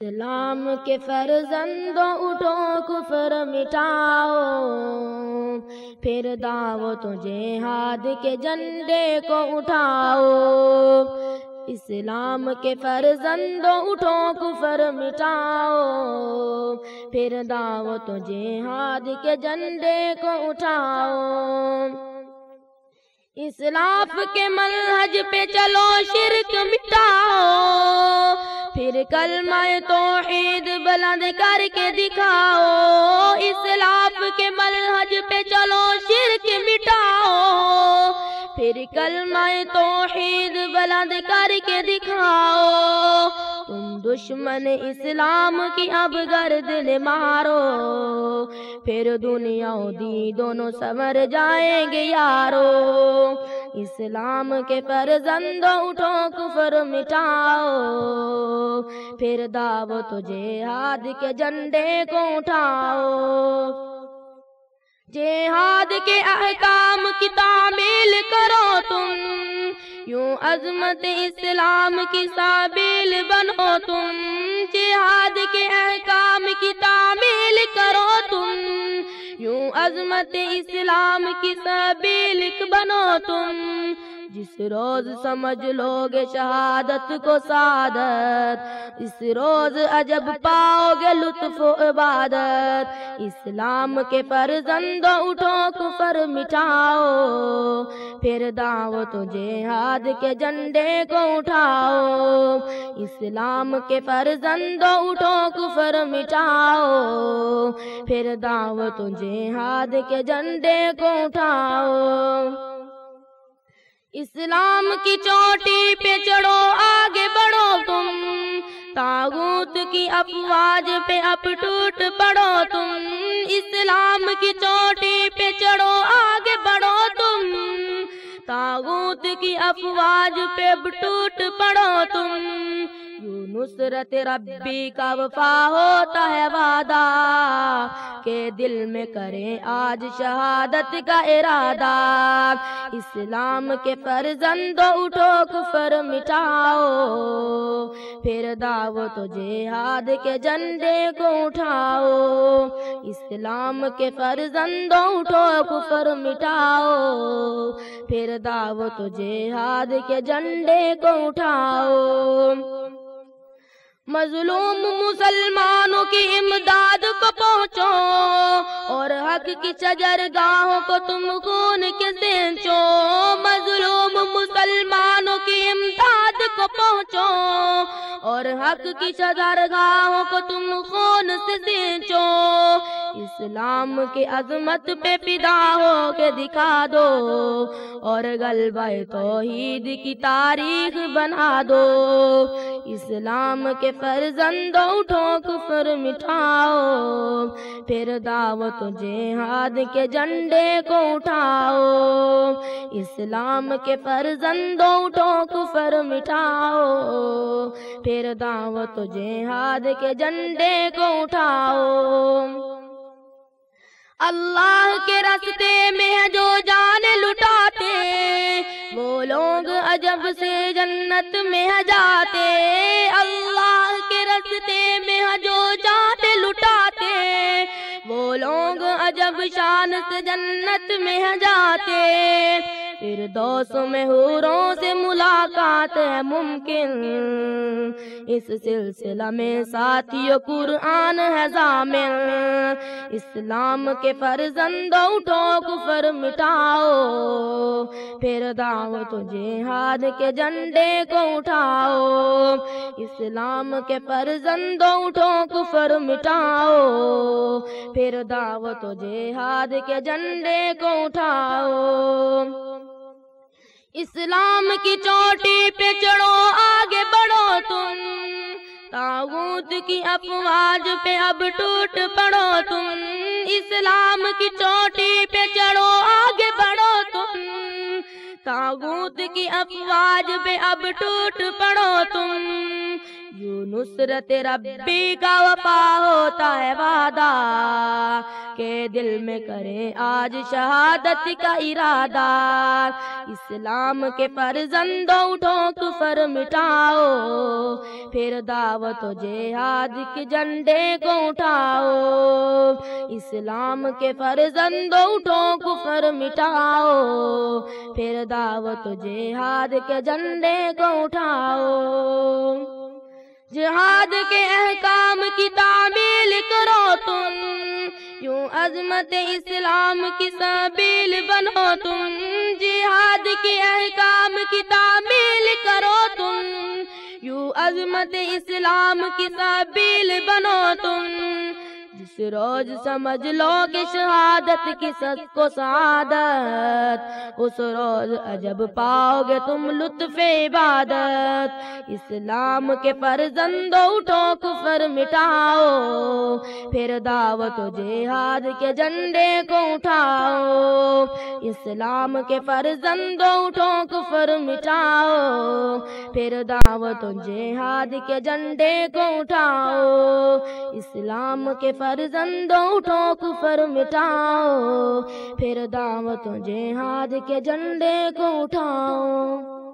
اسلام کے فرزندوں اٹھو، کفر مٹاؤ۔ پھر داو تو جہاد کے جنڈے کو اٹھاؤ۔ اسلام کے فرزندوں اٹھو، کفر مٹاؤ۔ پھر داو تو جہاد کے جنڈے کو اٹھاؤ۔ اسلاف کے منہج پہ چلو، شرک مٹاؤ۔ پھر کلمہ توحید بلند کر کے دکھاؤ، اسلاف کے منہج پہ چلو، شرک مٹاؤ۔ پھر کلمہ توحید بلند کر کے دکھاؤ۔ تم دشمن اسلام کی اب گردن مارو۔ پھر دنیا و دی دونوں سمر جائیں گے یارو۔ اسلام کے فرزندوں اٹھو، کفر مٹاؤ۔ پھر دعوت جہاد کے جنڈے کو اٹھاؤ۔ جہاد کے احکام کی تعمیل کرو تم۔ یوں عظمت اسلام کی سابیل بنو تم۔ جہاد کے احکام کی تعمیل کرو تم۔ یوں عظمت اسلام کی سابیل بنو تم، جس روز سمجھ لو گے شہادت کو سعادت، اس روز عجب پاؤ گے لطف و عبادت۔ اسلام کے فرزندوں اٹھو کفر مٹاؤ پھر دعوت جہاد کے جنڈے کو اٹھاؤ۔ اسلام کے فرزندوں اٹھو، کفر مٹاؤ۔ پھر دعوت جہاد کے جنڈے کو اٹھاؤ۔ اسلام کی چوٹی پہ چڑھو، آگے بڑھو تم۔ تاغوت کی افواج پہ اپ ٹوٹ پڑو تم۔ اسلام کی چوٹی پہ چڑھو، آگے بڑھو تم۔ تاغوت کی افواج پہ ٹوٹ پڑو تم۔ یوں نصرت ربی کا وفا ہوتا ہے وعدہ۔ کہ دل میں کریں آج شہادت کا ارادہ۔ اسلام کے فرزندوں اٹھو، کفر مٹاؤ۔ پھر دعوت و جہاد کے جنڈے کو اٹھاؤ۔ اسلام کے فرزندوں اٹھو، کفر مٹاؤ۔ پھر دعوت و جہاد کے جنڈے کو اٹھاؤ۔ مظلوم مسلمانوں کی امداد کو پہنچو اور حق کی چجر گاہوں کو تم خون کے سینچو۔ مظلوم مسلمانوں کی امداد کو پہنچو اور حق کی چجر گاہوں کو تم خون سے سینچو۔ اسلام کی عظمت پہ فدا ہو کے دکھا دو اور غلبہ توحید کی تاریخ بنا دو۔ اسلام کے فرزندوں اٹھو کفر مٹاؤ پھر دعوت جہاد کے جنڈے کو اٹھاؤ۔ اسلام کے فرزندوں اٹھو کفر مٹاؤ پھر دعوت جہاد کے جنڈے کو اٹھاؤ۔ اللہ کے رستے میں جو جان لٹاتے وہ لوگ عجب سے جنت میں جاتے، اللہ کے رستے میں جو جاتے لٹاتے۔ وہ لوگ عجب شان سے جنت میں جاتے پھر میں حوروں سے ملاقات ہے ممکن۔ اس سلسلہ میں ساتھی قرآن ہے ضامن۔ اسلام کے فرزندوں اٹھو کفر مٹاؤ۔ پھر دعوت جہاد کے جنڈے کو اٹھاؤ۔ اسلام کے فرزندوں اٹھو کفر مٹاؤ۔ پھر دعوت جہاد کے جنڈے کو اٹھاؤ۔ اسلام کی چوٹی پہ چڑھو، آگے بڑھو تم۔ تاغوت کی افواج پہ اب ٹوٹ پڑو تم۔ اسلام کی چوٹی پہ چڑھو، آگے بڑھو تم۔ تاغوت کی افواج پہ اب ٹوٹ پڑو تم۔ یوں نصرت ربی کا وفا ہوتا ہے وعدہ کہ دل میں کریں آج شہادت کا ارادہ اسلام کے فرزند اٹھو کفر مٹاؤ، پھر دعوت و جہاد کے جنڈے کو اٹھاؤ۔ اسلام کے فرزند اٹھو کفر مٹاؤ، پھر دعوت و جہاد کے جنڈے کو اٹھاؤ۔ جہاد کے احکام کی تعمیل کرو تم۔ یوں عظمت اسلام کی سبیل بنو تم۔ جہاد کے احکام کی تعمیل کرو تم۔ یوں عظمت اسلام کی سبیل بنو تم۔ جس روز سمجھ لو کہ شہادت کی سچ کو سعادت، اس روز عجب پاؤ گے تم لطف عبادت۔ اسلام کے فرزند اٹھو کفر مٹاؤ۔ پھر دعوت جہاد کے جنڈے کو اٹھاؤ۔ اسلام کے فرزند اٹھو کفر مٹاؤ۔ پھر دعوت جہاد کے جنڈے کو اٹھاؤ۔ اسلام کے فرزندوں اٹھو کفر مٹاؤ پھر دعوت جہاد کے جنڈے کو اٹھاؤ۔